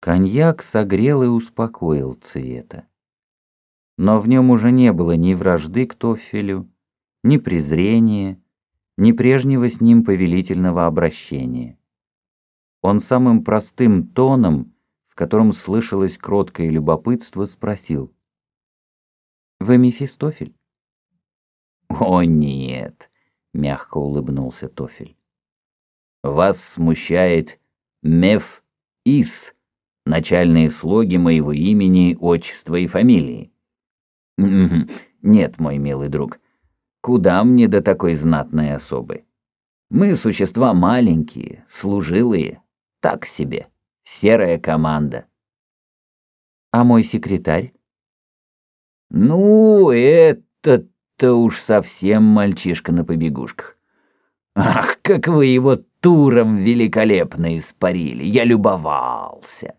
Коньяк согрел и успокоил Цвета. Но в нем уже не было ни вражды к Тофелю, ни презрения, ни прежнего с ним повелительного обращения. Он самым простым тоном, в котором слышалось кроткое любопытство, спросил. «Вы Мефистофель?» «О, нет!» — мягко улыбнулся Тофель. «Вас смущает Меф-Ис, начальные слоги моего имени, отчества и фамилии. Нет, мой милый друг, куда мне до такой знатной особы? Мы существа маленькие, служилые, так себе, серая команда. А мой секретарь? Ну, этот-то уж совсем мальчишка на побегушках. Ах, как вы его туром великолепно испарили, я любовался.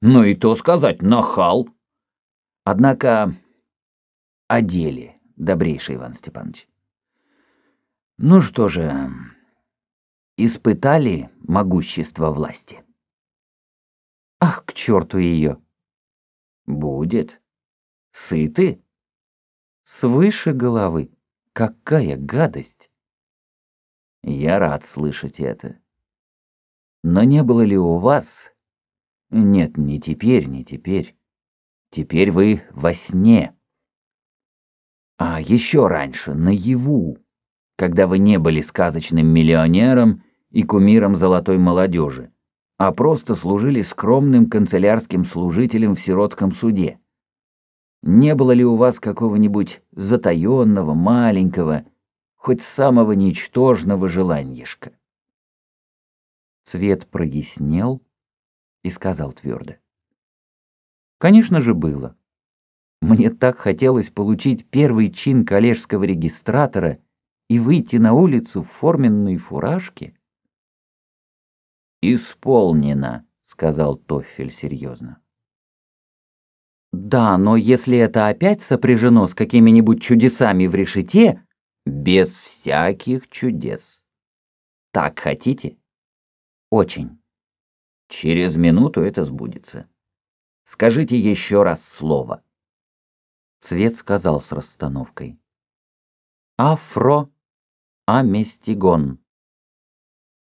Ну и то сказать, нахал. Однако о деле, добрейший Иван Степанович. Ну что же, испытали могущество власти? Ах, к черту ее! Будет. Сыты? Свыше головы. Какая гадость! Я рад слышать это. Но не было ли у вас нет, не теперь, не теперь. Теперь вы во сне. А еще раньше, наяву, когда вы не были сказочным миллионером и кумиром золотой молодежи, а просто служили скромным канцелярским служителем в сиротском суде. Не было ли у вас какого-нибудь затаенного, маленького, хоть самого ничтожного желаньишка? Цвет прояснел, и сказал твердо. Конечно же было. Мне так хотелось получить первый чин коллежского регистратора и выйти на улицу в форменной фуражке. «Исполнено», — сказал Тоффель серьезно. «Да, но если это опять сопряжено с какими-нибудь чудесами в решете...» «Без всяких чудес. Так хотите?» «Очень». Через минуту это сбудется. Скажите еще раз слово. Цвет сказал с расстановкой. Афро Аместигон.